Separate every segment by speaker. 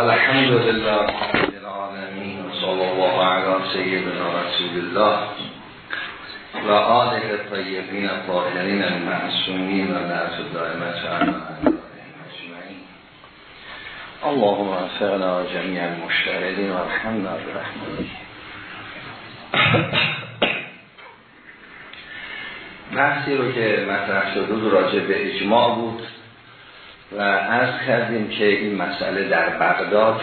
Speaker 1: الحمد لله رب العالمين صلى الله على سيدنا رسول الله و آله طیبین الطاهرین المعصومین و الدائمت اللهم انفعنا جميع المشتردین و الحمد برحمته بحثی رو که مطرح شده راجع به اجماع بود. و عرض کردیم که این مسئله در بغداد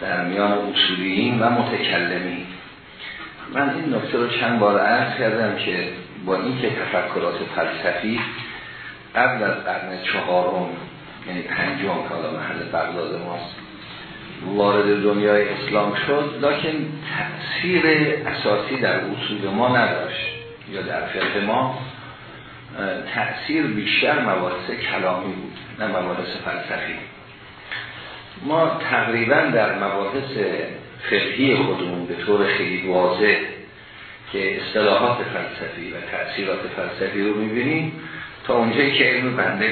Speaker 1: در میان اصولیین و متکلمین. من این نکته رو چند بار عرض کردم که با اینکه تفکرات فلسفی قبل از قرن چهارم یعنی پنجم که محل بغداد ماست وارد دنیای اسلام شد لکن تأثیر اساسی در اصول ما نداشت یا در فقه ما تأثیر بیشتر مباحث کلامی بود. نه مباحث فلسفی. ما تقریبا در مباحث فقهی خودمون به طور خیلی واضح که اصطلاحات فلسفی و تأثیرات فلسفی رو می‌بینیم تا اونجایی که علم بنده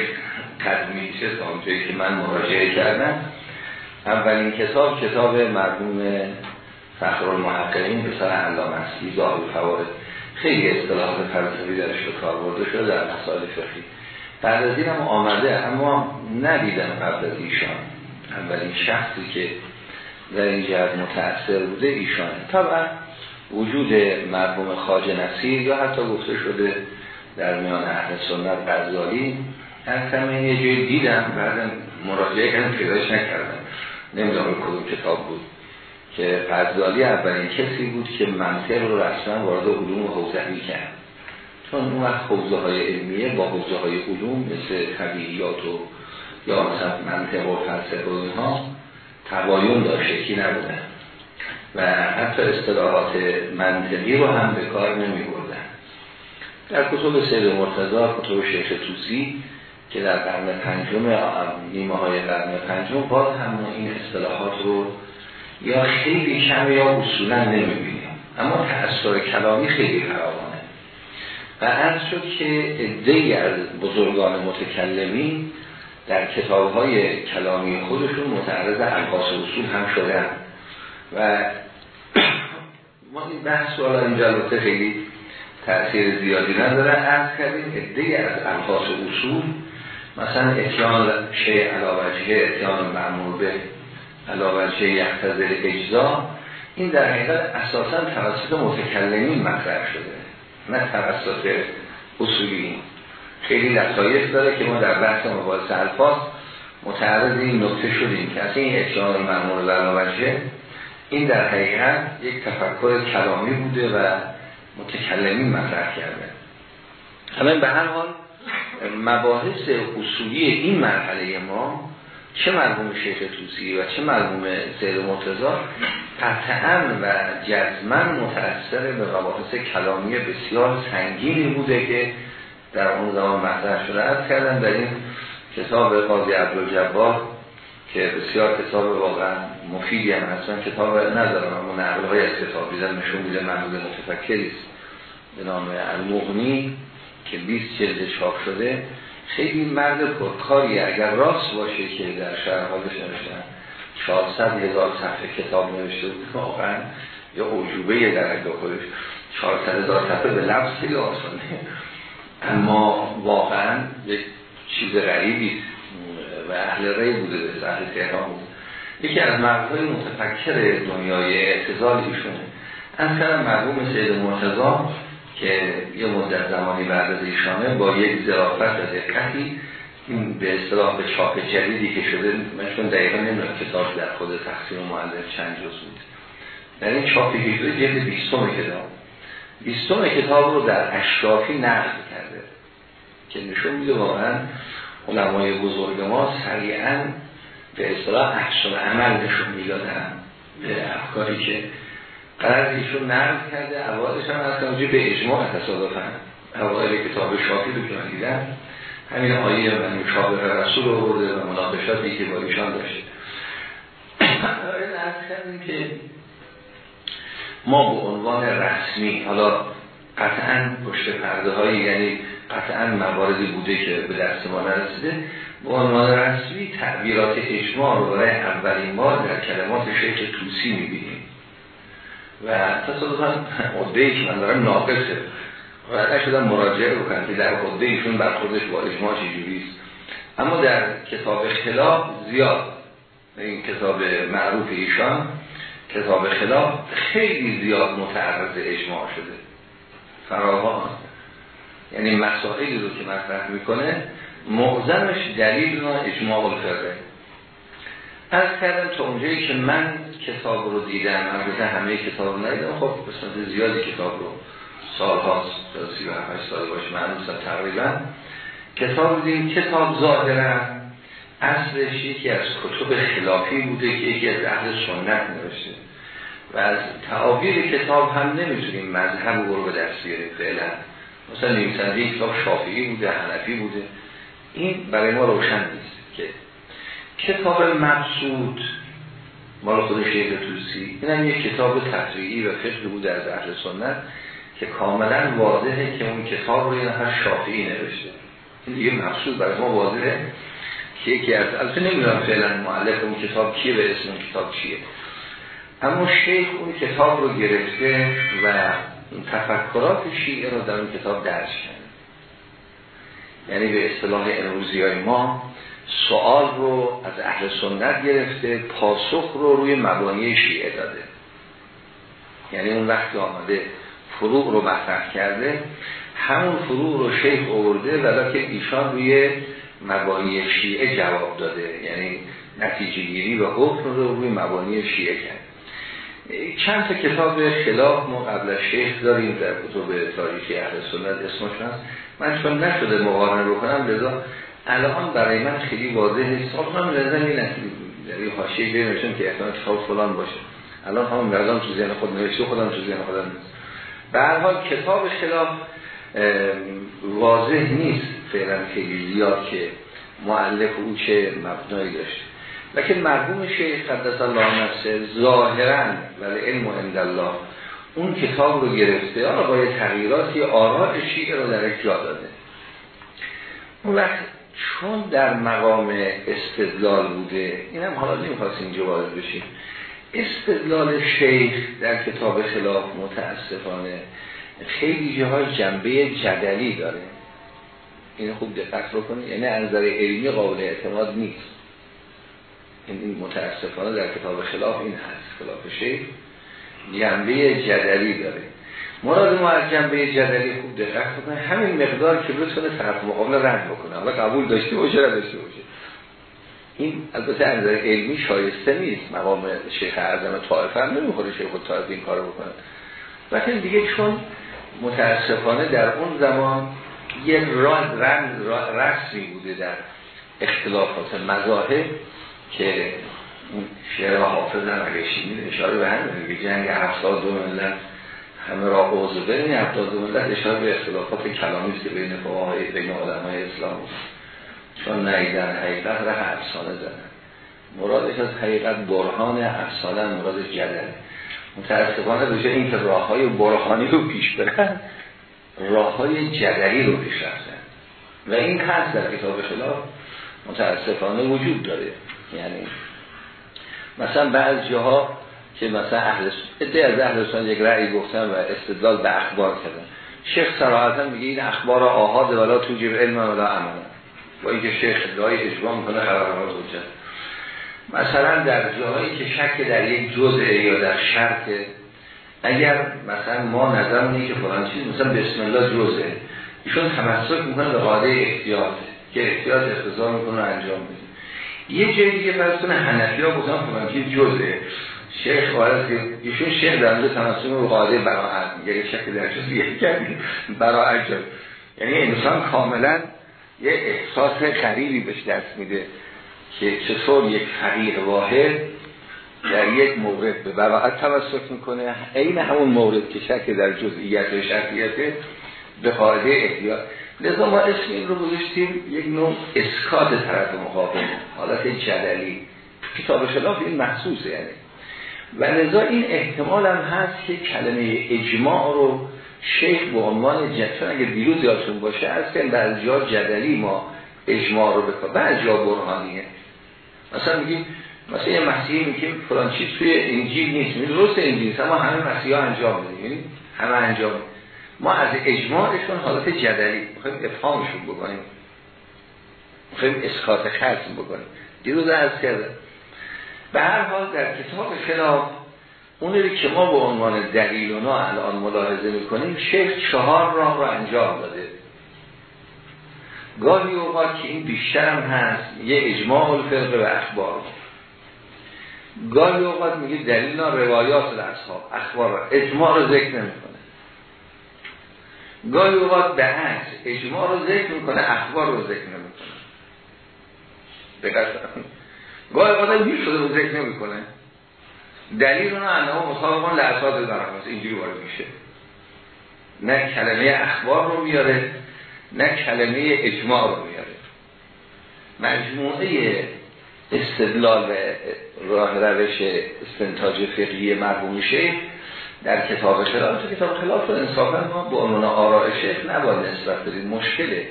Speaker 1: تدمیل تا اونجایی که من مراجعه کردم. اولین کتاب کتاب مرحوم فخر المحققین به سر علامه است ایزاه خیلی اصطلاحات فلسفی درش به کار برده شده در مسائل فقهی. بعد از این هم آمده اما ندیدم قبل از ایشان. اولین شخصی که در این جهت متأثر بوده ایشانه طبعا وجود مرحوم خاج نصیر یا حتی گفته شده در میان اهل سنت غزالی اصلا یه جایی دیدم بعد مراجعه کردم پیداش نکردم. نمی‌دونم کدوم کتاب بود. که غزالی اولین کسی بود که منطق رو رسما وارد علوم حوزهی کرد. چون اون وقت حوزه های علمیه با حوزه های علوم مثل طبیعیات و یا مثلا منطق و فلسفه و اینها تباین داشته کی نبودن و حتی اصطلاحات منطقی رو هم به کار نمی بردن در کتب سید مرتضا کتب شیخ توسی که در قرن پنجم نیمه های قرن پنجم باز هم این اصطلاحات رو یا خیلی کم یا اصولا نمی‌بینیم. اما تأثیر کلامی خیلی فراوانه و از شد که ادهی از بزرگان متکلمین در کتاب های کلامی خودشون متعرض القاس اصول هم شدن. و ما این بحث رو اینجا البته خیلی تأثیر زیادی نداره. از کردیم ادهی از القاس اصول مثلا اتیان شیع علاوجه اتیان معمول به علاوه یختزر اجزا. این در حقیقت اساسا توسط متکلمین مطرح شده. نه توسط اصولی خیلی لطایف داره که ما در بحث مباحث الفاظ متعرض این نکته شدیم که از این اتیان معمول علاوه این در حقیقت یک تفکر کلامی بوده و متکلمین مطرح کرده. همین به هر حال مباحث اصولی این مرحله ما چه مرحوم شیخ توسی و چه مرحوم سید مرتضا قطعا و جزمن متأثر به مباحث کلامی بسیار سنگینی بوده که در اون زمان مطرح شده. از کردن در این کتاب قاضی عبدالجبار که بسیار کتاب واقعا مفیدی هم هستن کتاب ندارم اما نقل های از کتاب دیدن نشون میده محمود متفکری به نام المغنی که 20 جلد چاپ شده. خیلی مرد پرکاری اگر راست باشه که در شهر حالش نوشتن 400 هزار صفحه کتاب نوشته بود واقعا یا عجوبه در اگه خودش. 400 هزار صفحه به لفظ خیلی آسانه. اما واقعا یک چیز غریبی و اهل ری بوده به اهل تهران بود یکی از مردهای متفکر دنیای اعتزال ایشونه. از مرحوم سید مرتضا که یه مدت زمانی بعد از ایشانه با یک ظرافت و دقتی این به اصطلاح به چاپ جدیدی که شده من چون دقیقا نمی‌دونم کتاب در خود تقسیم معلف چند جز بود. در این چاپی که شده جلد بیستم کتاب. بیستم کتاب رو در اشرافی نقل کرده که نشون میده واقعا علمای بزرگ ما سریعا به اصطلاح احسن عمل نشون می‌دادن به افکاری که قرار ایشون نقل کرده اوایلش هم از اونجا به اجماع تصادفا. اوایل کتاب شافی رو که همین آیه من شابه رسول رو برده و مناقشاتی که با ایشان داشته. از کردیم که ما به عنوان رسمی حالا قطعا پشت پرده هایی یعنی قطعا مواردی بوده که به دست ما نرسیده به عنوان رسمی تعبیرات اجماع رو برای اولین بار در کلمات شیخ توسی می‌بینیم. و تصادفا عده که من دارم ناقصه. و نشدم مراجعه بکنم که در عده ایشون بر خودش با اجماع چجوریست اما در کتاب خلاف زیاد این کتاب معروف ایشان کتاب خلاف خیلی زیاد متعرض اجماع شده. فراوان. یعنی مسائلی رو که مطرح می‌کنه معظمش دلیل اجماع الفقه. از کردم تا اونجایی که من کتاب رو دیدم البته همه کتاب رو ندیدم خب قسمت زیادی کتاب رو سالهاست تا سی و هفت سال باشه معلوم تقریبا. کتاب دیدیم کتاب ظاهرا اصلش یکی از کتب خلافی بوده که یکی از اهل سنت نوشته. و از تعابیر کتاب هم نمی‌تونیم مذهب رو به دست بیاریم فعلا. مثلا نویسنده کتاب شافعی بوده حنفی بوده. این برای ما روشن نیست که کتاب مقصود مال خود شیخ توسی این هم یک کتاب تفریعی و فقه بوده از اهل سنت که کاملا واضحه که اون کتاب رو یه نفر شافعی نوشته. این دیگه مقصود برای ما واضحه که یکی از البته نمی‌دونم فعلا معلق اون کتاب کیه به اسم اون کتاب چیه. اما شیخ اون کتاب رو گرفته و تفکرات شیعه رو در اون کتاب درش کرده. یعنی به اصطلاح امروزی های ما سوال رو از اهل سنت گرفته پاسخ رو روی مبانی شیعه داده. یعنی اون وقتی آمده فروغ رو مطرح کرده همون فروغ رو شیخ آورده ولی که ایشان روی مبانی شیعه جواب داده. یعنی نتیجه گیری و حکم رو روی مبانی شیعه کرد. چند تا کتاب خلاف ما قبل شیخ داریم در کتب تاریخی اهل سنت. اسمش هست. من چون نشده مقارنه بکنم لذا الان برای من خیلی واضح نیست. هم لازم این در یه حاشیه بنوشتم که احتمال کتاب فلان باشه. الان هم مردم تو ذهن خود نوشته خودم تو ذهن خودم نیست. به هر حال کتاب خلاف واضح نیست فعلا خیلی زیاد که معلف او چه مبنایی داشته. لکن مرحوم شیخ قدس الله نفسه ظاهرا ولی علم و الله اون کتاب رو گرفته. آنها با یه تغییراتی آراء شیعه رو در جا داده. اون وقت چون در مقام استدلال بوده این هم حالا نمی‌خواستیم جواز بشیم. استدلال شیخ در کتاب خلاف متاسفانه خیلی جاهای جنبه جدلی داره. این خوب دقت رو کنید یعنی از نظر علمی قابل اعتماد نیست. این متاسفانه در کتاب خلاف این هست خلاف شیخ جنبه جدلی داره. مراد ما از جنبه جدلی خوب دقت کنه همین مقدار که بتونه طرف مقابل رد بکنه. و قبول داشته باشه را داشته باشه. این البته از نظر علمی شایسته نیست. مقام شیخ اعظم طائفه هم نمی‌خوره شیخ طائفه این کارو بکنه. لیکن دیگه چون متاسفانه در اون زمان یه راه رسمی بوده در اختلافات مذاهب که شعر حافظ هم اشاره به هم میگه جنگ هفتاد دو ملت را عوض بین هفتاد دو ملت اشاره به اختلافات کلامی است که بین فقهای بین های اسلام چون نیدن حقیقت را افسانه زدن مرادش از حقیقت برهان افسانه مراد جدل. متاسفانه بشه این که راه های برهانی رو پیش برن راه های جدلی رو پیش رفتن. و این هست در کتاب خلاف متاسفانه وجود داره. یعنی مثلا بعض جاها که مثلا اهل ادعای از اهل سنت یک رأی گفتن و استدلال به اخبار کردن. شیخ صراحتا میگه این اخبار آهاد ولا توجب علم ولا عمل با اینکه شیخ ادعای اجبا می‌کنه خبر حجت مثلا در جاهایی که شک در یک جزء یا در شرط اگر مثلا ما نظر که فلان چیز مثلا بسم الله جزءه ایشون تمسک می‌کنه به قاعده احتیاط که احتیاط اختزار می‌کنه انجام میده. یه جایی دیگه فرض کنه گفتن فلان جزه شیخ وارد ایشون شیخ در مورد تمسک به قاعده براحت میگه شکل در جزئیه کرد براحت یعنی انسان کاملا یه احساس غریبی بهش دست میده که چطور یک فقیر واحد در یک مورد به براحت توسط می‌کنه. عین همون مورد که شک در جزئیات و شرطیت به قاعده احتیاط. لذا ما اسم این رو گذاشتیم یک نوع اسکات طرف مقابل حالت جدلی. کتاب خلاف این محسوسه یعنی و لذا این احتمال هم هست که کلمه اجماع رو شیخ به عنوان جدن اگه دیروز یادتون باشه از که در جا جدلی ما اجماع رو بکن. بعد جا برهانیه. مثلا میگیم مثلا یه مسیحی میگیم فلان چیز توی انجیل نیست. می درست انجیل نیست اما همه مسیحی ها انجام میدیم یعنی همه انجام ما از اجماعشون حالت جدلی می‌خوایم افهامشون بکنیم. می‌خوایم اسکات خرس بکنیم. دیروز از کرده به هر حال در کتاب خلاف اونی که ما به عنوان دلیل و الان ملاحظه می‌کنیم شیخ چهار راه رو انجام داده. گاهی اوقات که این بیشتر هم هست یه اجماع الفقه و اخبار. گاهی اوقات میگه دلیل روایات اصحاب اخبار اجماع رو ذکر نمی‌کنه. گاهی اوقات به عکس اجماع رو ذکر می‌کنه اخبار رو ذکر نمی‌کنه. دقیق گاهی اوقات هیچ شده رو ذکر نمی‌کنه. دلیل اون انه مطابقان لحظات دارم اینجوری وارد میشه. نه کلمه اخبار رو میاره نه کلمه اجماع رو میاره. مجموعه استدلال و راه روش استنتاج فقهی مرحوم شیخ در کتاب خلاف تو کتاب خلاف رو انصافا ما به عنوان آراء شیخ نباید نسبت بدیم. مشکله.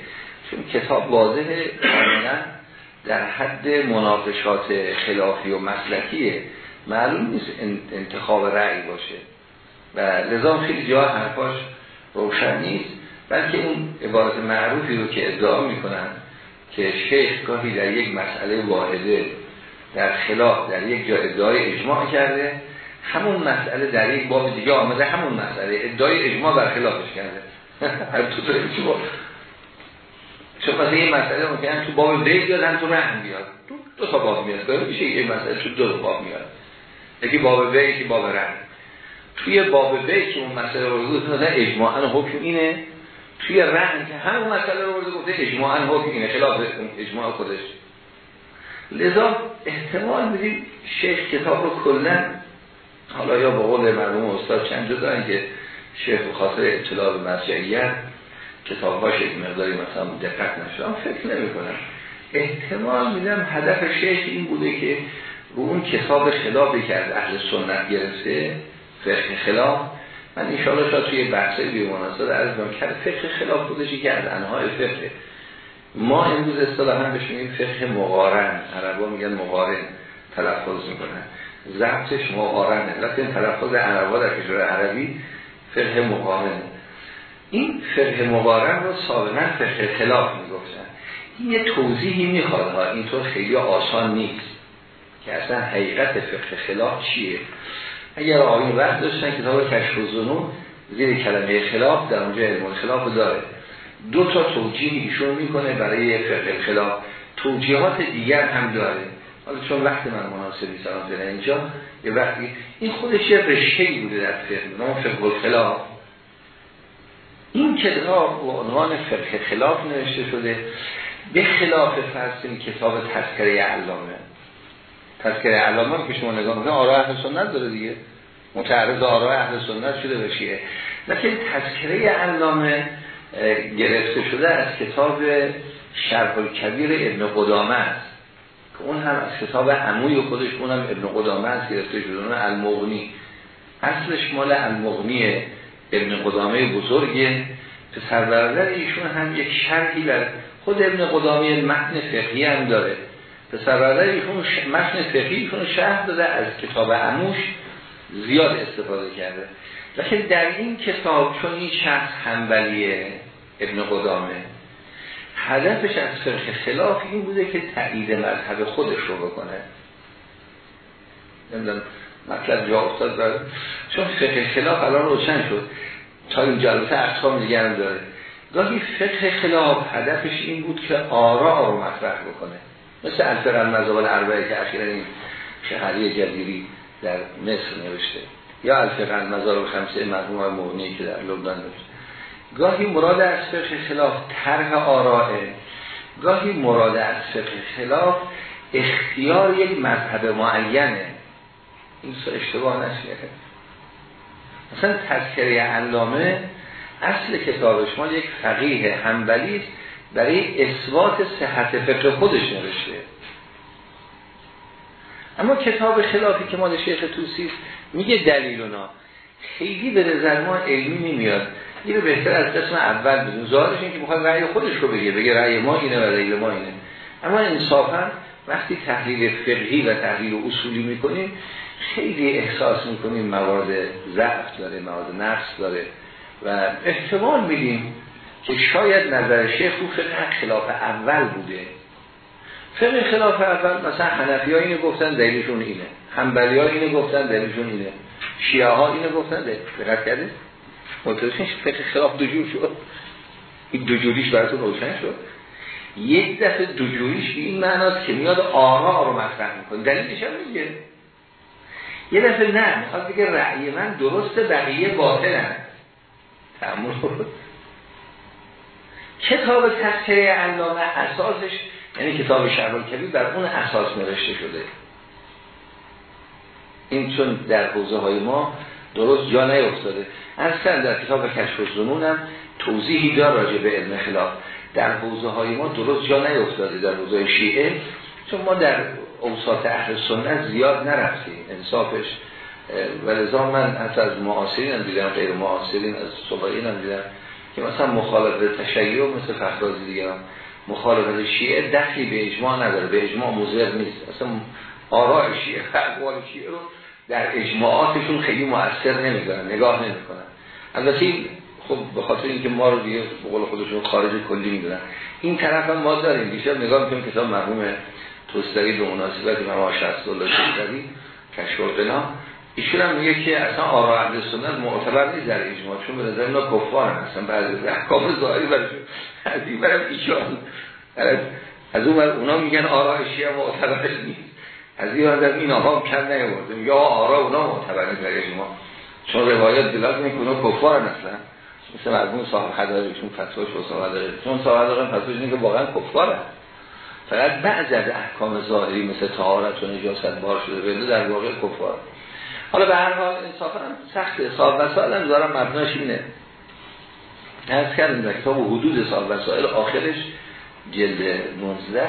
Speaker 1: چون کتاب واضحه کاملا در حد مناقشات خلافی و مسلکیه معلوم نیست انتخاب رأی باشه. و لذا خیلی جا حرفاش روشن نیست بلکه اون عبارت معروفی رو که ادعا می‌کنن که شیخ گاهی در یک مسئله واحده در خلاف در یک جا ادعای اجماع کرده همون مسئله در یک باب دیگه آمده همون مسئله ادعای اجماع بر خلافش کرده. هر تو چون مثلا این مسئله ممکنه تو باب بیت بیاد هم تو رحم بیاد. دو, دو تا باب میاد. گاهی میشه یک مسئله تو دو باب میاد. یکی باب بیت یکی باب رحم. توی باب بیت که اون مسئله رو گفت اجماعا حکم اینه. توی رهن که همون مسئله رو گفته اجماعا حکم اینه خلاف اجماع خودش. لذا احتمال میدیم شیخ کتاب رو کلن حالا یا با قول مرموم استاد چند جا دارن که شیخ خاطر اطلاع به مرجعیت کتابهاش یک مقداری مثلا دقت نشدم فکر نمی کنم احتمال میدم هدف شیخ این بوده که رو اون کتاب خلافی که از اهل سنت گرفته فقه خلاف من انشاءالله شاید توی بحثه بی مناسبه عرض کرد فقه خلاف بودشی که از انهای فقه. ما امروز هم بشونیم فقه مقارن عربا میگن مقارن تلفظ می‌کنن. ضبطش مقارنه لیکن تلفظ عربا در کشور عربی فقه مقارن این فقه مقارن رو سابقا فقه خلاف می‌گفتن. این یه توضیحی می‌خواد ها اینطور خیلی آسان نیست که اصلا حقیقت فقه خلاف چیه. اگر آقایون وقت داشتن کتاب کشف و زنون زیر کلمه خلاف در اونجا علم خلاف داره. دو تا توجیه ایشون می‌کنه برای فقه خلاف. توجیهات دیگر هم داره. حالا چون وقت من مناسبی سلام اینجا یه وقتی این خودش یه رشته بوده در فقه نام خلاف کتاب و عنوان فقه خلاف نوشته شده به خلاف فرسین کتاب تذکره علامه تذکره علامه که شما نگاه می‌کنید آراء اهل سنت داره دیگه. متعرض آراء اهل سنت شده بشیه لیکن تذکره علامه گرفته شده از کتاب شرح الکبیر ابن قدامه است. که اون هم از کتاب عموی خودش اونم ابن قدامه است گرفته شده اون المغنی. اصلش مال المغنی ابن قدامه بزرگه. پسر برادر ایشون هم یک شرحی بر خود ابن قدامه متن فقهی هم داره. پسر برادر ایشون متن فقهی ایشون شرح داده از کتاب عموش زیاد استفاده کرده. لیکن در این کتاب چون این شخص همبلیه ابن قدامه هدفش از فرق خلاف این بوده که تایید مذهب خودش رو بکنه. نمی‌دونم مطلب جا افتاد برد چون فقه خلاف الان روشن شد. تا این جلسه احکام دیگر هم داره. گاهی فقه خلاف هدفش این بود که آرا رو مطرح بکنه. مثل الفقه المذهب الاربعه که اخیرا این شهری جدیری در مصر نوشته. یا الفقه المذهب الخمسه مرحوم مغنی که در لبنان نوشته. گاهی مراد از فقه خلاف طرح آرائه گاهی مراد از فقه خلاف اختیار یک مذهب معینه. این اشتباه نشه مثلا تذکره علامه اصل کتابش ما یک فقیه همبلی است برای اثبات صحت فقه خودش نوشته. اما کتاب خلافی که مال شیخ توسی میگه دلیلونا. خیلی به نظر ما علمی نمیاد. این بهتر از قسم اول بدون. ظاهرش این که می‌خواد رأی خودش رو بگه بگه رأی ما اینه و رأی ما اینه. اما انصافا وقتی تحلیل فقهی و تحلیل اصولی می‌کنیم خیلی احساس می‌کنیم موارد ضعف داره موارد نقص داره و احتمال میدیم که شاید نظر شیخ رو فقه خلاف اول بوده. فقه خلاف اول مثلا حنفی ها اینو گفتن دلیلشون اینه. حنبلی ها اینو گفتن دلیلشون اینه. شیعه ها اینو گفتن دقت کرده متوجه فقه خلاف دو جور شد. این دو جوریش براتون روشن شد. یک دفعه دو جوریش این معناست که میاد آرا رو مطرح می‌کنه. دلیلش هم میگه یه دفعه نه می‌خواد بگه رأی من درست بقیه باطلن. تمام کتاب تذکره علامه اساسش یعنی کتاب شعبان کبیر در اون اساس نوشته شده. این چون در حوزه های ما درست جا نیفتاده. اصلا در کتاب کشف الظنون هم توضیحی دار راجع به علم خلاف. در حوزه های ما درست جا نیفتاده در حوزه شیعه چون ما در اوساط اهل سنت زیاد نرفتیم انصافش. و من حتی از معاصرین هم دیدم غیر معاصرین از صبایین هم دیدم که مثلا مخالفت تشیع مثل فخرازی دیگه هم. مخالفت شیعه دخلی به اجماع نداره به اجماع مضر نیست. اصلا آراء شیعه اقوال شیعه رو در اجماعاتشون خیلی مؤثر نمیدارن نگاه نمی‌کنن. البته خب به خاطر اینکه ما رو دیگه به قول خودشون خارج کلی می‌دونن. این طرف هم ما داریم بیشتر نگاه می‌کنیم کتاب مرحوم توستری به مناسبت مرحوم شخص الله توستری کشف القنا ایشون هم میگه که اصلا آراء اهل سنت معتبر نیست در اجماع چون به نظر اینا کفار اصلا بعضی احکام ظاهری برشون از این برم ایشان. از اون بر اونا میگن آراء شیعه معتبر نیست. از این در این آقا کم نیوردیم یا آراء اونا معتبر نیست در اجماع. چون روایت دلات می‌کنه کفار اصلا. مثل مرمون صاحب خدارشون فتواش و صاحب داره چون صاحب دارن فتواش اینه که واقعا کفاره فقط بعض از احکام ظاهری مثل طهارت و نجاست بار شده بنده در واقع کفار حالا به هر حال انصافا سخت حساب وسائل هم دارم مبناش اینه. از کردیم در کتاب حدود حساب وسائل آخرش جلد 19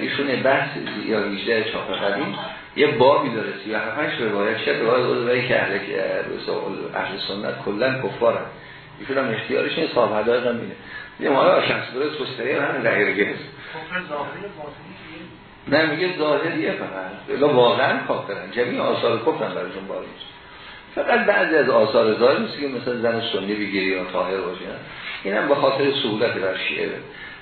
Speaker 1: ایشون بحث یا 18 چاپ قدیم یه بابی داره 37 روایت شد روایت داره که اهل اهل سنت کلا کفارن. ایشون هم اختیارش این صاحب هدایت هم اینه. یه مالا شخص درست پستری همین دقیقه گرست نه میگه ظاهریه فقط. الا واقعا کافرن. جمعی آثار کفرن برایشون باری فقط بعضی از آثار ظاهر نیست که مثل زن سنی بگیری یا طاهر باشه اینم به خاطر سهولت در شیعه.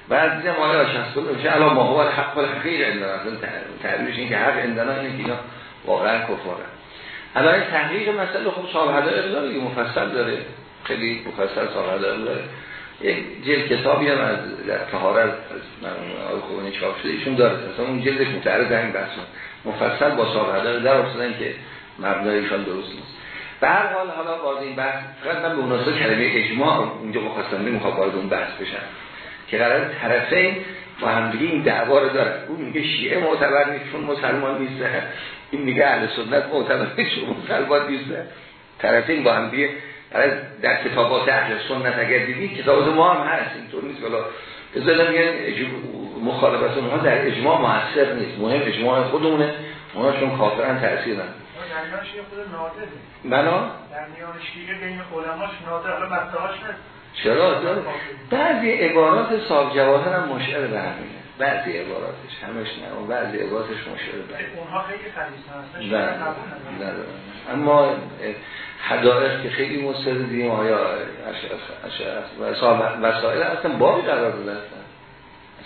Speaker 1: بعد دیدم آیا شخص بود میشه الان ما هو حق و حقیق اندنا تعبیرش این که حق اندنا اینه که اینا واقعا کفارن. الان تحقیق مسئله خب صاحب هدایت داره مفصل داره. خیلی مفصل صاحب هدایت داره. یک جلد کتابی هم از تهارت از آقای خوبانی چاپ شده ایشون داره. مثلا اون جلدش متعرض این بحث مفصل با صاحب در افتادن که مبنایشان درست نیست. به هر حال حالا باز این بحث فقط من به مناسبت کلمه اجماع اونجا مخواستم نمی‌خواد وارد اون بحث بشن که قرار طرفین با هم دیگه این دعوا رو دارن. اون میگه شیعه معتبر نیست چون مسلمان نیست. این میگه اهل سنت معتبر نیست چون مسلمان نیست. طرفین با هم دیگه در کتابات اهل سنت اگر دیدید کتابات ما هم هست اینطور نیست. ولی ازاله میگن مخالفت اونها در اجماع موثر نیست. مهم اجماع خودمونه. اونا چون کافرن تأثیر نداره. بنا؟ در میان شیعه بین علماش نادر حالا مستهاش چرا؟ داره بعضی عبارات صاحب جواهر هم مشعر به همینه بعضی عباراتش همش نه بعضی عباراتش مشعر به
Speaker 2: اونها خیلی خلیص هستن.
Speaker 1: اما حدائق که خیلی مصر دیدیم آیا وسائل اصلا بابی قرار داده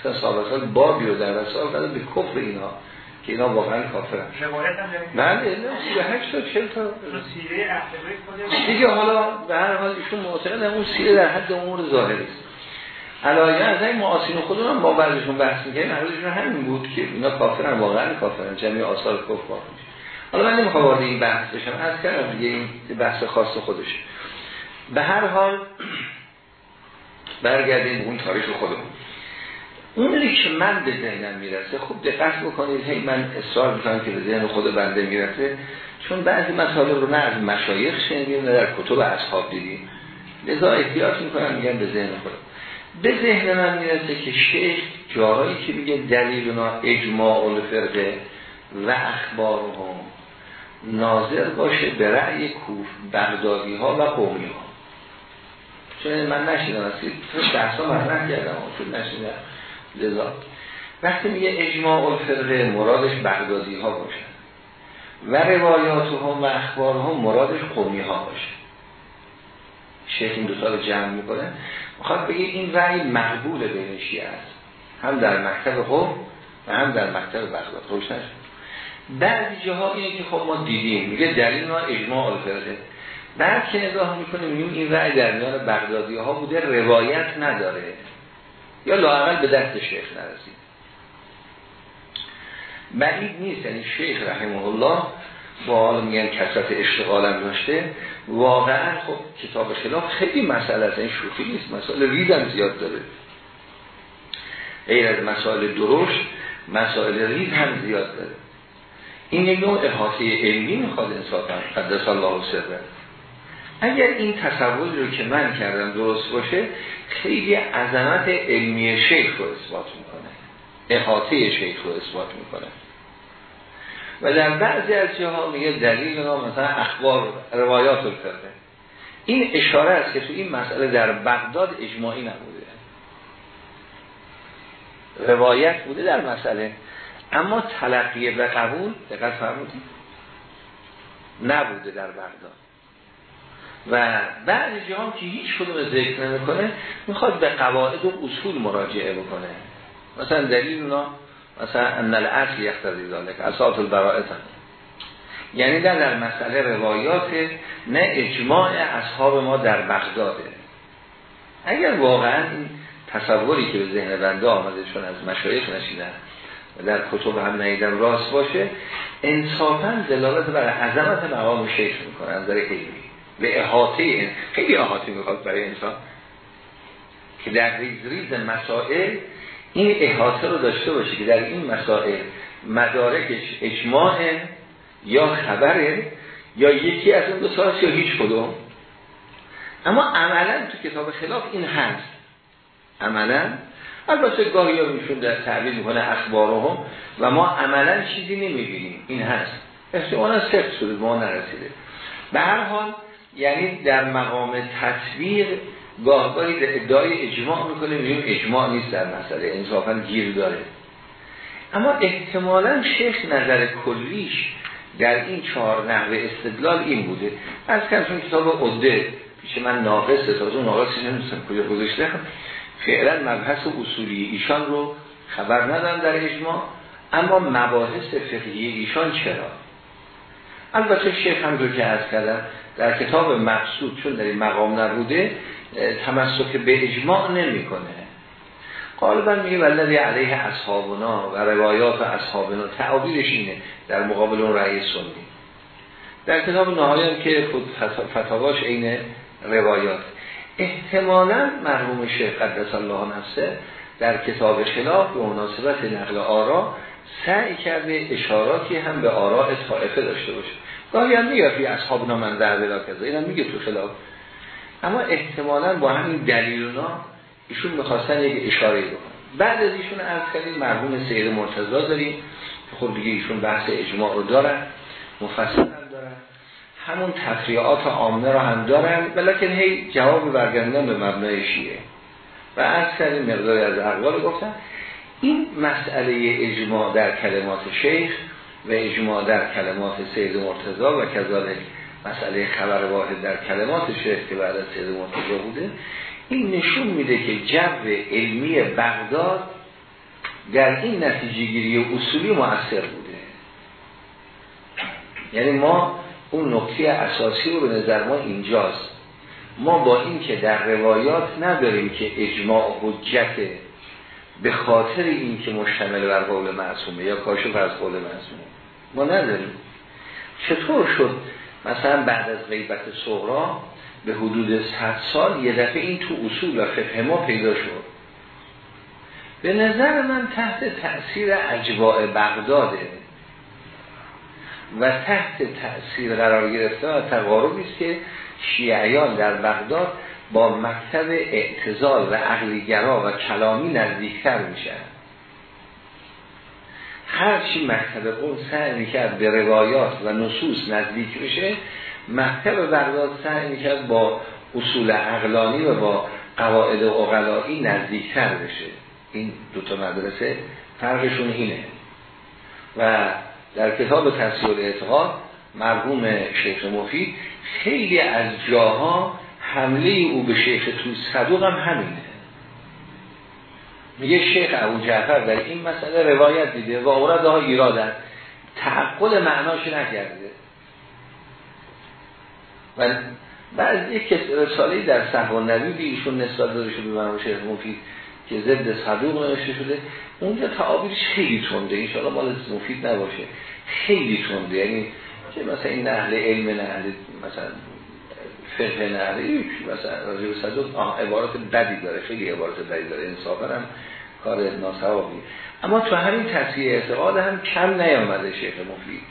Speaker 1: اصلا سابقات بابی رو در وسائل قرار به کفر اینا که اینا واقعا کافرن. بله نه سی هشت تا چل تا. دیگه حالا به هر حال ایشون معاصرن اون سیره در حد امور ظاهری است. علایه از این معاصرین خودون هم با بعضشون بحث می‌کنیم محلوشون همین بود که اینا کافرن واقعا کافرن. جمعی آثار کفر کافر حالا من نمی‌خوام وارد این بحث بشم. از کردم دیگه این بحث خاص خودش به هر حال برگردیم اون تاریخ خودمون. اونی که من به ذهنم می‌رسه خوب دقت بکنید. هی من اصرار می‌کنم که به ذهن خود بنده می‌رسه. چون بعضی مسائل رو نه از مشایخ شنیدیم نه در کتب اصحاب دیدیم. لذا احتیاط می‌کنم میگم به ذهن خودم. به ذهن من می‌رسه که شیخ جاهایی که میگه دلیلنا اجماع الفرقه و اخبارهم ناظر باشه به رأی کوف بغدادی ها و قومی ها چون من نشیدم از درس ها مطرح کردم چون نشیدم. لذا. وقتی میگه اجماع الفرقه مرادش بغدادی ها باشه. و روایات هم و اخبار هم مرادش قومی ها باشه. شیخ این دوتا رو جمع می‌کنه. می‌خواد بگه این رأی مقبول شیعه است. هم در مکتب قوم و هم در مکتب بغداد. روشن شد بعضی جاها اینه که خب ما دیدیم میگه دلیل ما اجماع الفرقه بعد که نگاه می‌کنیم میگیم این رأی در میان بغدادی ها بوده روایت نداره. یا لاقل به دست شیخ نرسید. بعید نیست یعنی شیخ رحمه الله با حال میگن کسرت اشتغالم داشته. واقعا خب کتاب خلاف خیلی مسئله است این شوخی نیست مسئله ریزم زیاد داره. غیر از مسائل درشت مسائل ریز هم زیاد داره. این یک نوع احاطه علمی می‌خواد انصافا قدس الله سره. اگر این تصوری رو که من کردم درست باشه خیلی عظمت علمی شیخ رو اثبات می‌کنه. احاطه شیخ رو اثبات می‌کنه. و در بعضی از جاها میگه دلیل نام مثلا اخبار روایات الفقه این اشاره است که تو این مسئله در بغداد اجماعی نبوده. روایت بوده در مسئله. اما تلقیه و قبول دقت فرمودید. نبوده در بغداد. و بعضی جاها که هیچ کدوم ذکر نمی‌کنه می‌خواد به قواعد و اصول مراجعه بکنه. مثلا دلیل اونا مثلا ان الاصل یختضی ذالک اساس البرائت یعنی در, در مسئله روایات نه اجماع اصحاب ما در بغداده اگر واقعا تصوری که به ذهن بنده آمده چون از مشایخ نشیدن در کتب هم نیدن راست باشه. انصافا دلالت بر عظمت مقام شیخ می‌کنه از در خیلی به احاطه خیلی احاطه می‌خواد برای انسان. که در ریز ریز مسائل این احاطه رو داشته باشه که در این مسائل مدارکش اجماع یا خبره یا یکی از اون دو ساعت یا هیچ کدوم. اما عملا تو کتاب خلاف این هست. عملا البته گاهی ها میشون در تعبیر می‌کنه اخبارهم و ما عملا چیزی نمی‌بینیم. این هست. احتمالا سخت شده ما نرسیده. به هر حال یعنی در مقام تصویر گاهگاهی ادعای اجماع می‌کنه میگیم اجماع نیست در مسئله. انصافا گیر داره. اما احتمالا شیخ نظر کلیش در این چهار نحوه استدلال این بوده. از کنشون کتاب عده پیش من ناقصه تا اون ناقصی نمیستم کجا گذاشته؟ فعلا مبحث اصولی ایشان رو خبر ندارم در اجماع اما مباحث فقهی ایشان چرا؟ البته شیخ هم که از کردم در کتاب مقصود چون در این مقام نبوده تمسک به اجماع نمی‌کنه. غالبا میگه ولدی علیه اصحابنا و روایات اصحابنا تعابیرش اینه در مقابل اون رأی سنی. در کتاب نهایی که خود فتاواش عین روایات. احتمالا مرحوم شیخ قدس الله نفسه در کتاب خلاف به مناسبت نقل آرا سعی کرده اشاراتی هم به آراء طائفه داشته باشه. گاهی هم میگه فی اصحابنا من در بلا کذا. اینم میگه تو خلاف. اما احتمالا با همین دلیلنا ایشون می‌خواستن یک اشاره بکنن. بعد از ایشون عرض کردیم مرحوم سید مرتضی داریم. خب دیگه ایشون بحث اجماع رو دارن. مفصل هم دارن. همون تفریعات عامه رو هم دارن ولیکن هی جواب برگردن به مبنای شیعه. و عرض کردیم مقداری از اقوال گفتن. این مسئله اجماع در کلمات شیخ و اجماع در کلمات سید مرتضی و کذالک مسئله خبر واحد در کلمات شیخ که بعد از سید مرتضی بوده این نشون میده که جو علمی بغداد در این نتیجه گیری اصولی مؤثر بوده. یعنی ما اون نقطه اساسی رو به نظر ما اینجاست. ما با این که در روایات نداریم که اجماع حجت به خاطر این که مشتمل بر قول معصومه یا کاشف از قول معصومه. ما نداریم. چطور شد؟ مثلا بعد از غیبت صغرا به حدود 100 سال یه دفعه این تو اصول و فقه ما پیدا شد. به نظر من تحت تأثیر اجواء بغداده. و تحت تأثیر قرار گرفته و تقاربی است که شیعیان در بغداد با مکتب اعتزال و عقلیگرا و کلامی نزدیکتر میشن هرچی مکتب قوم سعی می‌کرد به روایات و نصوص نزدیک بشه مکتب بغداد سعی می‌کرد با اصول عقلانی و با قواعد اقلایی نزدیکتر بشه. این دوتا مدرسه فرقشون اینه. و در کتاب تصویر اعتقاد مرحوم شیخ مفید خیلی از جاها حمله او به شیخ توی صدوق هم همینه. میگه شیخ ابو جعفر در این مسئله روایت دیده و اورده ها ایرادن. تعقل معناش نکرده. و بعد یک رساله در صحوه نبی ایشون نسبت داده شده به مرحوم شیخ مفید که ضد صدوق نوشته شده اونجا تعابیرش خیلی تونده انشاءالله مال مفید نباشه. خیلی تونده یعنی که مثلا این اهل علم نه اهل مثلا فقه نه مثلا راجع به صدوق عبارت بدی داره خیلی عبارت بدی داره انصافا هم کار ناسوابی اما تو همین تصحیح اعتقاد هم کم نیامده شیخ مفید.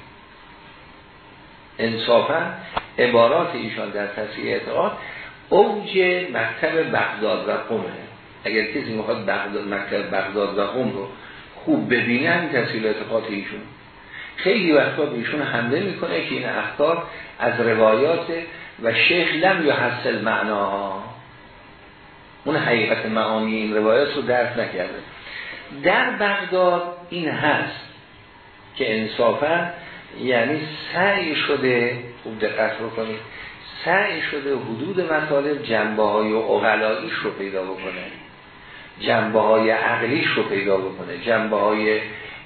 Speaker 1: انصافا عبارات ایشان در تصحیح اعتقاد اوج مکتب بغداد و قومه اگر کسی می‌خواد بغداد مکتب بغداد و قوم رو خوب تصحیح اعتقاد ایشون. خیلی وقتا به ایشون حمله می‌کنه که این اخبار از روایات و شیخ لم یا حسل معناها اون حقیقت معانی این روایات رو درک نکرده. در بغداد این هست که انصافا یعنی سعی شده خوب دقت کنید سعی شده حدود مطالب جنبه های اغلاییش رو پیدا بکنه. جنبه های عقلیش رو پیدا بکنه جنبه های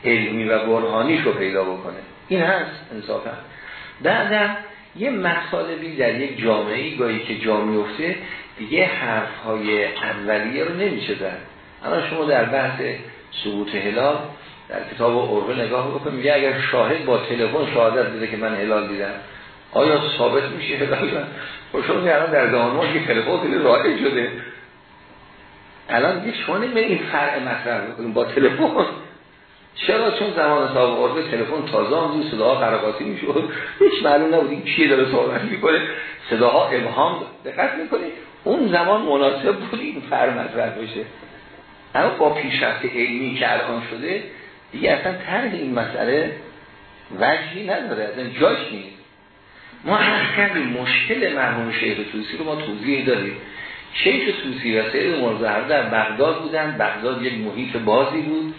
Speaker 1: علمی و برهانیش رو پیدا بکنه. این هست انصافا. بعدم یه مطالبی در یک جامعه گاهی که جامعه افته دیگه حرف های اولیه رو نمیشه زد. اما شما در بحث ثبوت هلال در کتاب عربه نگاه بکنید میگه اگر شاهد با تلفن شهادت بده که من هلال دیدم. آیا ثابت میشه؟ هلال من الان در زمان ما که تلفن خیلی رایج شده. الان یه شما این فرع مطرح بکنیم با تلفن. چرا؟ چون زمان صاحب تلفن تازه هم صداها قرقاتی می‌شد. هیچ معلوم نبود این کیه داره صحبت می‌کنه. صداها ابهام دقت می‌کنه اون زمان مناسب بود این فر مطرح بشه اما با پیشرفت علمی که الان شده دیگه اصلا طرح این مسئله وجهی نداره. اصلا جاش نیست. ما کردیم مشکل مرحوم شیخ توسی رو ما توضیح داریم شیخ توسی و سید مرزهر در بغداد بودن. بغداد یک محیط بازی بود.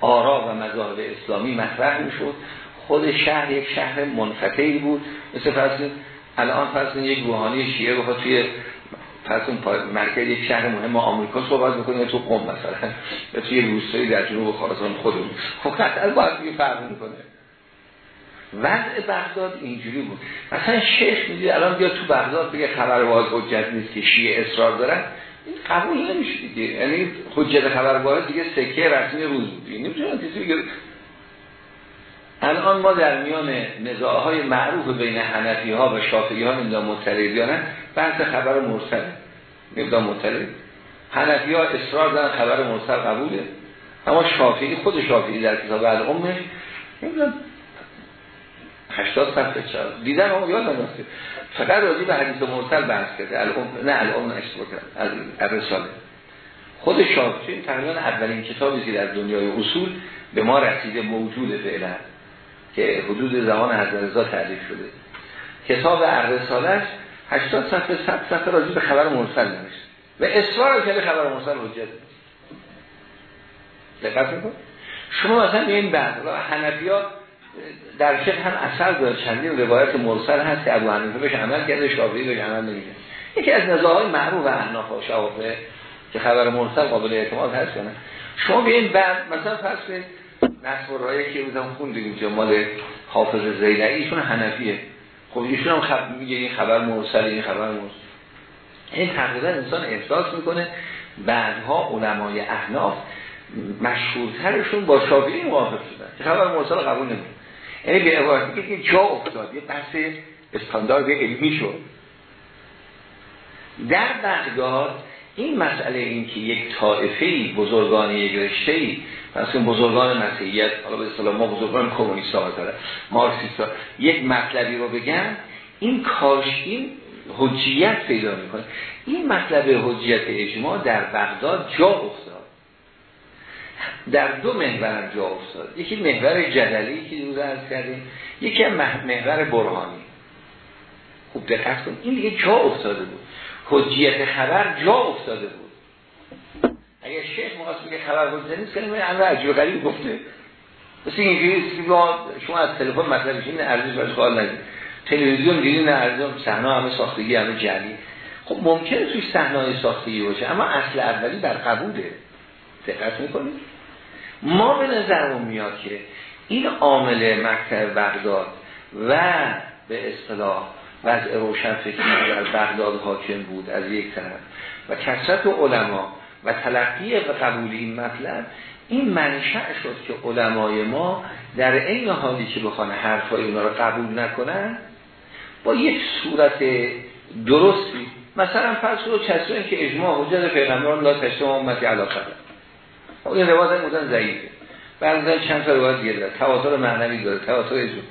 Speaker 1: آرا و مذاهب اسلامی مطرح می‌شد. خود شهر یک شهر منفتحی بود. مثل فرض الان فرض یک روحانی شیعه بخواد توی فرض مرکز یک شهر مهم آمریکا صحبت بکنه تو قم مثلا یا توی روستایی در جنوب خراسان خودمون. خب قطعا باید فرق می‌کنه. وضع بغداد اینجوری بود. مثلا شیخ می‌دید الان بیا تو بغداد بگه خبر واحد حجت نیست که شیعه اصرار دارن. این قبول نمیشه دیگه. یعنی حجت خبر واحد دیگه سکه رسمی روز بود. نمی‌تونن کسی بگه. الان ما در میان نزاعه های معروف بین حنفی ها و شافعی ها نمی‌دونم مطلعی بیانن بحث خبر مرسل. نمی‌دونم مطلع حنفی ها اصرار دارن خبر مرسل قبوله. اما شافعی خود شافعی در کتاب الامه نمی‌دونم 80 صفحه چرا دیدن اون یاد نمیسته فقط راجع به حدیث مرسل بحث کرده الام نه الام اشتباه کرد از رساله خود شافعی تقریبا اولین کتابی که در دنیای اصول به ما رسیده موجود فعلا که حدود زمان حضرت رضا تعریف شده. کتاب الرسالش 80 صفحه 100 صفحه راجع به خبر مرسل نوشته و اصرار کرده خبر مرسل حجت دقت میکن شما مثلا این و حنفیات در فقه هم اثر داره. چندین روایت مرسل هست که ابو حنیفه بهش عمل کرده شافعی بهش عمل نمی‌کنه. یکی از نزاهای معروف احناف و شوافه که خبر مرسل قابل اعتماد هست کنه شما به این بعد مثلا فرض کنید نصب رایه که بودم خوندیم اینجا مال حافظ زیلعی ایشون حنفیه. خب ایشون هم خب میگه این خبر مرسل این خبر مرسل. این تقریبا انسان احساس می‌کنه بعدها علمای احناف مشهورترشون با شافعی موافق شدن. خبر مرسل قبول نمی‌کنه یعنی به عبارت که جا افتاد یه بحث استاندارد علمی شد. در بغداد این مسئله این که یک طائفه بزرگان یک رشته ای مثلا بزرگان مسیحیت حالا به اصطلاح ما بزرگان کمونیست ها مارکسیست ها یک مطلبی رو بگن این کاش این حجیت پیدا می‌کنه. این مطلب حجیت اجماع در بغداد جا افتاد. در دو محور جا افتاد. یکی محور جدلی که دیروز عرض کردیم یکی محور برهانی. خوب دقت کن. این دیگه جا افتاده بود. حجیت خبر جا افتاده بود. اگر شیخ مخواست بگه خبر حجیت نیست کنیم امر عجیب غریب گفته. مثل اینجوری شما از تلفن مطلبش این ارزش باش خواهد نگید تلویزیون دیدین ارزش صحنه همه ساختگی همه جلی خب ممکنه توی صحنه ساختگی باشه اما اصل اولی در قبوله. دقت می‌کنید؟ ما به نظرمون میاد که این عامل مکتب بغداد و به اصطلاح وضع روشن فکر در بغداد حاکم بود از یک طرف و کسرت علما و تلقی و قبول این مطلب این منشأ شد که علمای ما در این حالی که بخوان حرفای اونا رو قبول نکنن با یک صورت درستی مثلا فرض رو چسون که اجماع حجت پیغمبران لا تشتم امتی علاقه این روایت بودن ضعیفه. بعضا چند تا روایت دیگه داره تواتر معنوی داره تواتر اجماع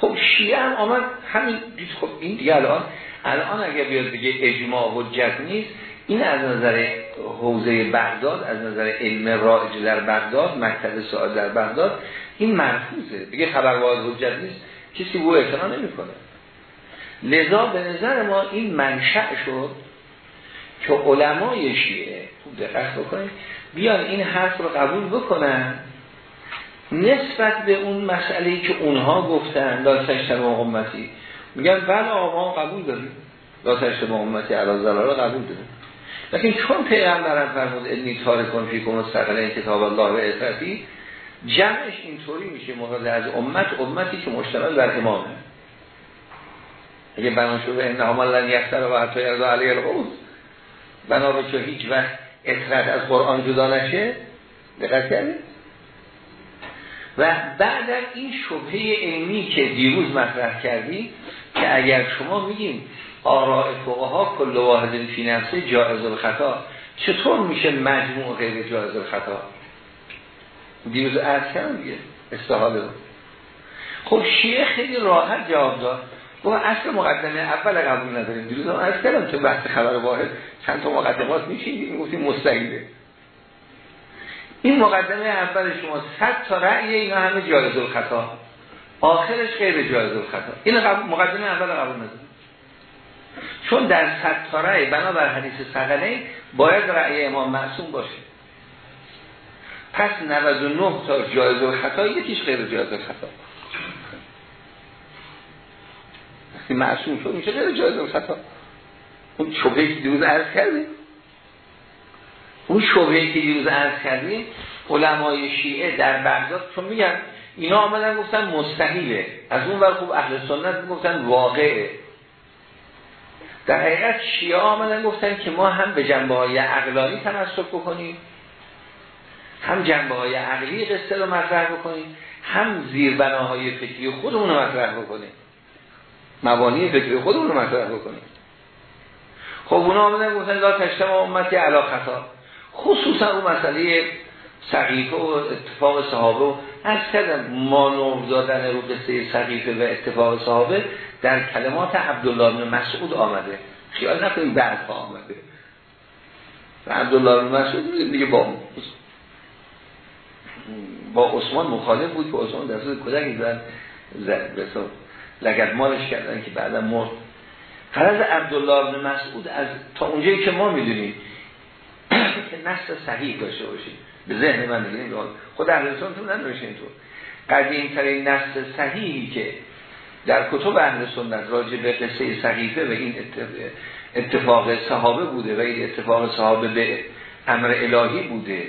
Speaker 1: خب شیعه هم آمد همین خب این دیگه الان الان اگر بیاد بگه اجماع حجت نیست این از نظر حوزه بغداد از نظر علم رایج در بغداد مکتب سعاد در بغداد این مرفوضه بگه خبر واحد حجت نیست کسی او اعتنا نمی‌کنه. لذا به نظر ما این منشأ شد که علمای شیعه خوب دقت بکنید بیان این حرف رو قبول بکنن نسبت به اون مسئله که اونها گفتن لا تشتم امتی. میگن بله آقا قبول داریم. لا تشتم امتی علا زلاله قبول داریم. لیکن چون پیغمبرم فرمود انی تارکون فی کن این کتاب الله و اطرفی جمعش اینطوری میشه مراد از امت امتی که مشتمل بر امامه. اگه بنا شده این لن یختر و حتی یردا علی القوز بنا که هیچ وقت اطرت از قرآن جدا نشه دقت کردید؟ و بعد این شبهه علمی که دیروز مطرح کردی که اگر شما میگیم آراء ها کل واحد فی نفسه جائز الخطا چطور میشه مجموع غیر جائز الخطا؟ دیروز عرض کردم دیگه استحاله. خب شیعه خیلی راحت جواب داد. و اصل مقدمه اول قبول نداریم. دیروز هم عرض کردم تو بحث خبر واحد چند تا مقدمات میشین گفتیم مستقیده این مقدمه اول شما صد تا رأی اینا همه جایز الخطا. آخرش غیر جایز الخطا. این مقدمه اول قبول نداریم. چون در صد تا رأی بنابر حدیث سقله باید رأی امام معصوم باشه. پس 99 تا جایز الخطا یکیش غیر جایز الخطا. وقتی معصوم شد میشه غیر جایز الخطا اون شبهه که دیروز عرض کردیم اون شبهه که دیروز عرض کردیم علمای شیعه در بغداد چون میگن اینا آمدن گفتن مستحیله. از اون ور خوب اهل سنت گفتن واقعه. در حقیقت شیعه آمدن گفتن که ما هم به جنبه های عقلانی تمسک بکنیم هم جنبه های عقلی قصه رو مطرح بکنیم هم زیربناهای فکری خودمون رو مطرح بکنیم. مبانی فکری خودمون رو مطرح بکنیم. خب اونا آمدن گفتن لا تشتم امتی علا خطا. خصوصا اون مسئله سقیفه و اتفاق صحابه. و از کردم مانور دادن رو قصه سقیفه و اتفاق صحابه در کلمات عبدالله بن مسعود آمده. خیال نکنید بعد آمده. و عبدالله بن مسعود دیگه با با عثمان مخالف بود که عثمان صورت کدکی زد زد لگت مالش کردن که بعدا مرد. فرض عبدالله بن مسعود از تا اونجایی که ما می‌دونیم که نصر صحیح داشته باشیم. به ذهن من میگیم خود اهل سنت نداشته اینطور. قدیم ترین نصر صحیحی که در کتب اهل سنت راجع به قصه صحیفه و این اتفاق صحابه بوده و این اتفاق صحابه به امر الهی بوده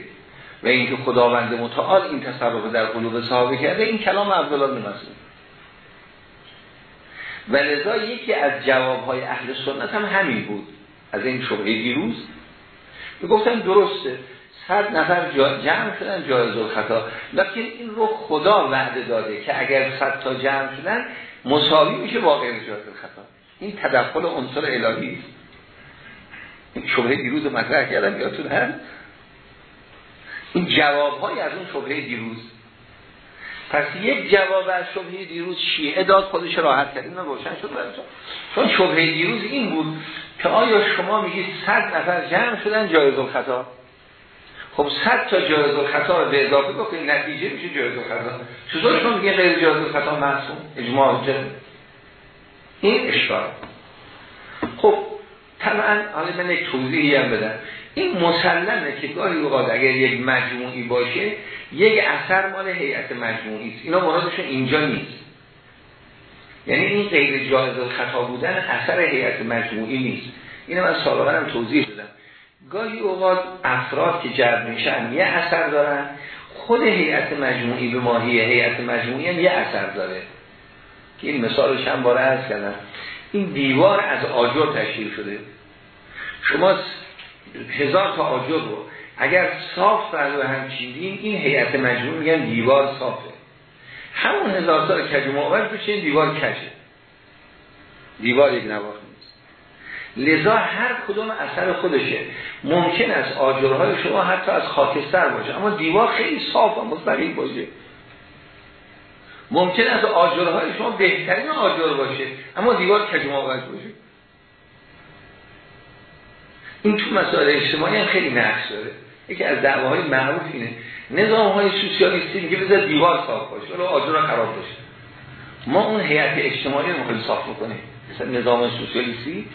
Speaker 1: و اینکه خداوند متعال این تصرف در قلوب صحابه کرده این کلام عبدالله بن مسعود. و لذا یکی از جوابهای اهل سنت هم همین بود. از این شبهه دیروز گفتن درسته. صد نفر جمع شدن جایز الخطا لیکن این رو خدا وعده داده که اگر صد تا جمع شدن مساوی میشه با جایز الخطا این تدخل عنصر الهی است. این شبهه دیروز مطرح کردم یادتون هست؟ این جوابهای از اون شبهه دیروز. پس یک جواب از شبهه دیروز شیعه داد خودش راحت کرد. اینو روشن شد براتون چون شبهه دیروز این بود که آیا شما میگید صد نفر جمع شدن جایز خطا خب صد تا جایز خطا رو به اضافه بکنید نتیجه میشه جایز خطا چطور شما میگه غیر جایز خطا معصوم؟ اجماع جد این اشکال. خب طبعا حالا من یک توضیحی هم بدم. این مسلمه که گاهی اوقات اگر یک مجموعی باشه یک اثر مال هیئت مجموعی است. اینا مرادشون اینجا نیست. یعنی این غیر جایز خطا بودن اثر هیئت مجموعی نیست. اینو من سابقا هم توضیح دادم گاهی اوقات افراد که جرد میشن یه اثر دارن خود هیئت مجموعی به ماهی هیئت مجموعی هم یه اثر داره. که این مثالش هم باره هست کردم. این دیوار از آجر تشکیل شده. شما هزار تا آجر رو اگر صاف رو هم چیدین این هیئت مجموعی میگن دیوار صافه. همون هزار تا کج معاور بشه دیوار کشه دیوار یک نواخت لذا هر کدوم اثر خودشه. ممکن است آجرهای شما حتی از خاکستر باشه اما دیوار خیلی صاف و مستقیم باشه. ممکن است آجرهای شما بهترین آجر باشه اما دیوار کجماوت باشه. این تو مسائل اجتماعی هم خیلی نقص داره. یکی از دعواهای معروف اینه. نظام های سوسیالیستی که بذار دیوار صاف باشه ولی آجر خراب باشه. ما اون هیئت اجتماعی رو می‌خوایم صاف می‌کنیم مثلا نظام سوسیالیستی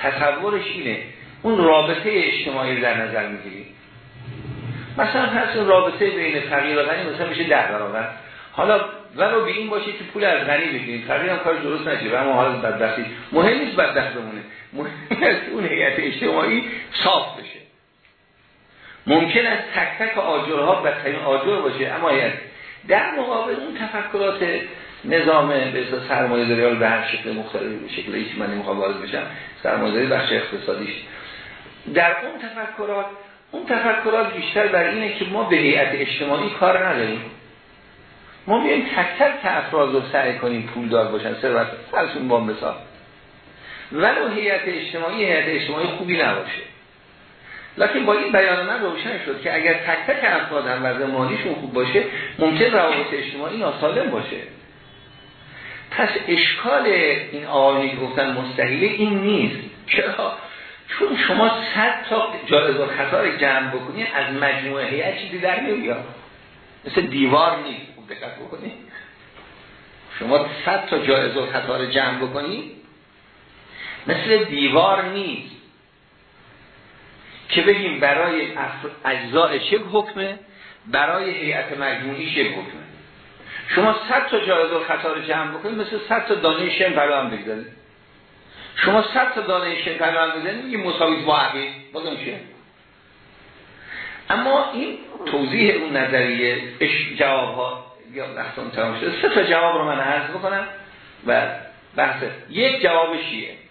Speaker 1: تصورش اینه اون رابطه اجتماعی در نظر می‌گیریم. مثلا پس رابطه بین فقیر و غنی مثلا میشه ده برابر. حالا ولو به این باشه که پول از غنی بگیریم فقیر هم کار درست نشه اما حالا بدبختی. مهم نیست بدبخت بمونه. مهم اون هیئت اجتماعی صاف بشه. ممکن است تک تک آجرها بدترین آجر باشه اما در مقابل اون تفکرات نظام به سرمایه داری به هر شکل مختلف به شکل هیچ من نمی‌خوام وارد بشم سرمایه بخش اقتصادیش. در اون تفکرات اون تفکرات بیشتر بر اینه که ما به هیئت اجتماعی کار نداریم. ما بیایم تک تک افراد رو سعی کنیم پولدار باشن ثروت فرسون با مثال. ولو هیئت اجتماعی هیئت اجتماعی خوبی نباشه. لکن با این بیان من روشن شد که اگر تک تک افراد هم وضع مالیشون خوب باشه ممکن روابط اجتماعی ناسالم باشه. پس اشکال این آقایی که گفتن مستحیله این نیست. چرا؟ چون شما صد تا جایز و خطا جمع بکنید از مجموعه هیئت چیزی در نمیاد مثل دیوار نیست. خوب دقت شما صد تا جایز و خطا جمع بکنید مثل دیوار نیست. که بگیم برای اجزاء چه حکمه برای هیئت مجموعی چه حکمه. شما صد تا جایز و خطا رو جمع بکنید مثل صد تا دانه پلو هم بگذارید. شما صد تا دانه شن پلو هم بگذارید میگه مساویت با عقید بازم چیه؟ اما این توضیح اون نظریه جواب ها یا بحثم تمام شده سه تا جواب رو من عرض بکنم و بحث. یک جواب شیعه.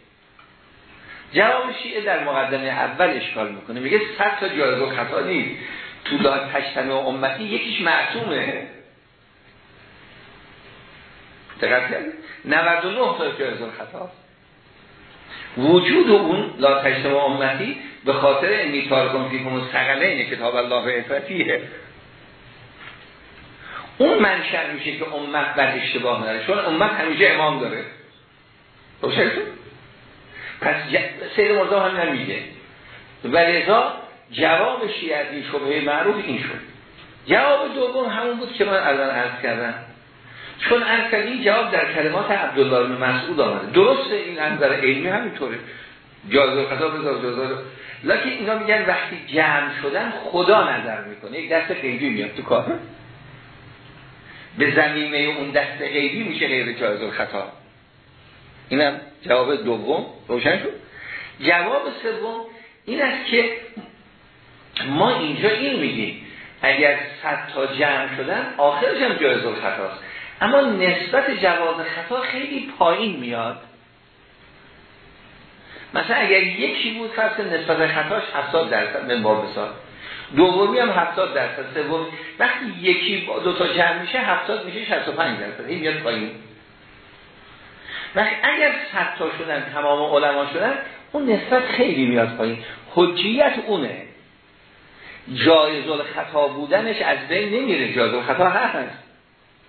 Speaker 1: جواب شیعه در مقدمه اول اشکال می‌کنه. میگه صد تا جایز و خطا نیست. تو داد تجتمع امتی یکیش معصومه. دقت کردید 99 تا جایز خطا. وجود اون لا تجتمع امتی به خاطر انی تارکون فیکم این کتاب الله عفرتیه اون منشأ میشه که امت بر اشتباه نداره چون امت همیشه امام داره. روشن پس. سید مرزا هم نمیگه. و لذا جواب شیعه شبهه معروف این شد. جواب دوم همون بود که من الان عرض کردم. چون از این جواب در کلمات عبدالله بن مسعود آمده. درسته این نظر علمی همینطوره. جاز و خطا بذار جاز. لکن اینا میگن وقتی جمع شدن خدا نظر می‌کنه. یک دست غیبی میاد تو کار. به زمینه اون دست غیبی میشه غیر جایز خطا اینم جواب دوم روشن شد. جواب سوم این است که ما اینجا این میگیم اگر صد تا جمع شدن آخرش هم جایز و خطاست اما نسبت جواز خطا خیلی پایین میاد. مثلا اگر یکی بود فرض نسبت خطاش 70 درصد من باب بسار دومی هم 70 درصد سوم وقتی یکی دو تا جمع میشه 70 میشه 65 درصد. این میاد پایین. وقتی اگر 100 تا شدن تمام علما شدن اون نسبت خیلی میاد پایین. حجیت اونه. جایز خطا بودنش از بین نمیره. جایز خطا هست.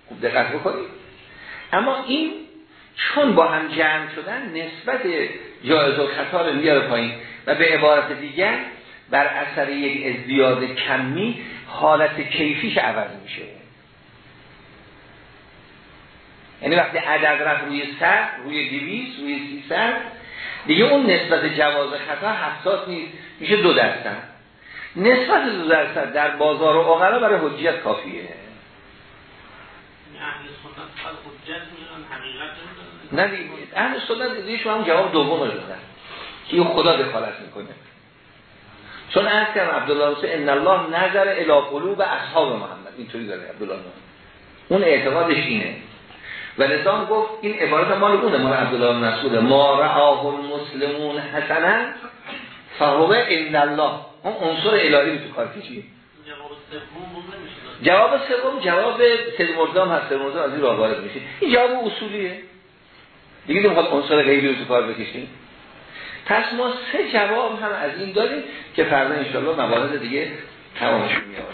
Speaker 1: خوب دقت بکنید. اما این چون با هم جمع شدن نسبت جایز و خطا رو میاره پایین. و به عبارت دیگر بر اثر یک ازدیاد کمی حالت کیفیش عوض میشه. یعنی وقتی عدد رفت روی سر روی دیویس روی سی سر دیگه اون نسبت جواز خطا حساس نیست. میشه دو درصد. نسبت دو درصد در بازار و اقلا برای حجیت کافیه. نه دیگه اهل سنت دیگه شما هم جواب دوم رو دادن. که اون خدا دخالت می‌کنه. چون از کردم عبدالله حسین ان الله نظر الى قلوب اصحاب محمد. اینطوری داره عبدالله. اون اعتقادش اینه. و نظام گفت این عبارت مال اونه مال عبدالله مسعود. ما رعاه المسلمون حسنا فهو ان الله. اون عنصر الهی تو کار کشید. جواب سوم جواب سید هست. سید مرزام از این راه وارد میشه. این جواب اصولیه. دیگه نمی‌خواد عنصر غیبی رو تو کار بکشیم پس ما سه جواب هم از این داریم که فردا انشاءالله موارد دیگه تمامش میاد